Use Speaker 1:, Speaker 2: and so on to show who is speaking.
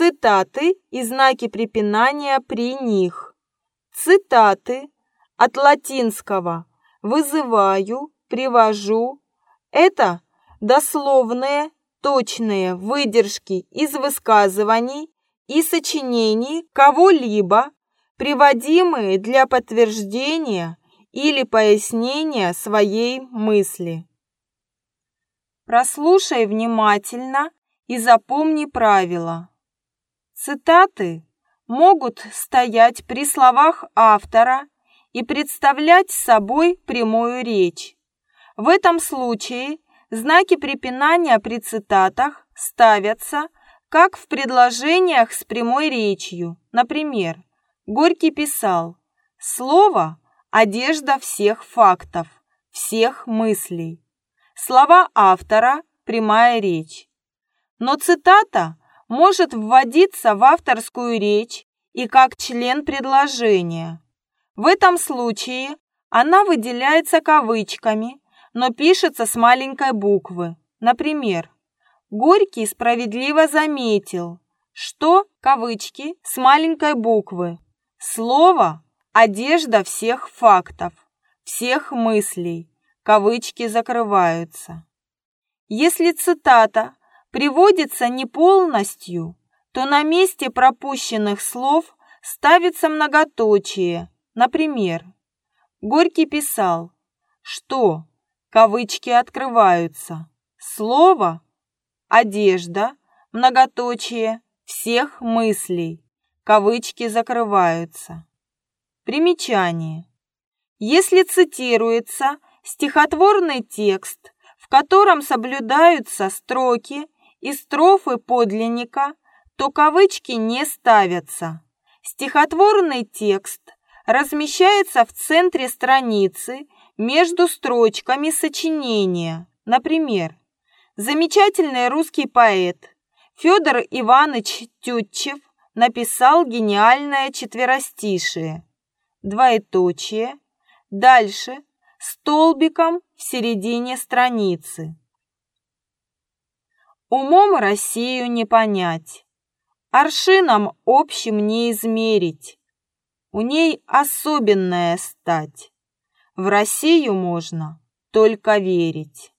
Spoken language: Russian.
Speaker 1: цитаты и знаки препинания при них. Цитаты от латинского «вызываю», «привожу» – это дословные, точные выдержки из высказываний и сочинений кого-либо, приводимые для подтверждения или пояснения своей мысли. Прослушай внимательно и запомни правила. Цитаты могут стоять при словах автора и представлять собой прямую речь. В этом случае знаки препинания при цитатах ставятся как в предложениях с прямой речью. Например, Горький писал «Слово – одежда всех фактов, всех мыслей». Слова автора – прямая речь. Но цитата может вводиться в авторскую речь и как член предложения. В этом случае она выделяется кавычками, но пишется с маленькой буквы. Например, Горький справедливо заметил, что, кавычки, с маленькой буквы, слово – одежда всех фактов, всех мыслей, кавычки закрываются. Если цитата приводится не полностью, то на месте пропущенных слов ставится многоточие. Например, Горький писал, что кавычки открываются. Слово «одежда», многоточие, всех мыслей, кавычки закрываются. Примечание. Если цитируется стихотворный текст, в котором соблюдаются строки и строфы подлинника, то кавычки не ставятся. Стихотворный текст размещается в центре страницы между строчками сочинения. Например, замечательный русский поэт Федор Иванович Тютчев написал гениальное четверостишие. Двоеточие. Дальше столбиком в середине страницы. Умом Россию не понять, Аршином общим не измерить, У ней особенная стать. В Россию можно только верить.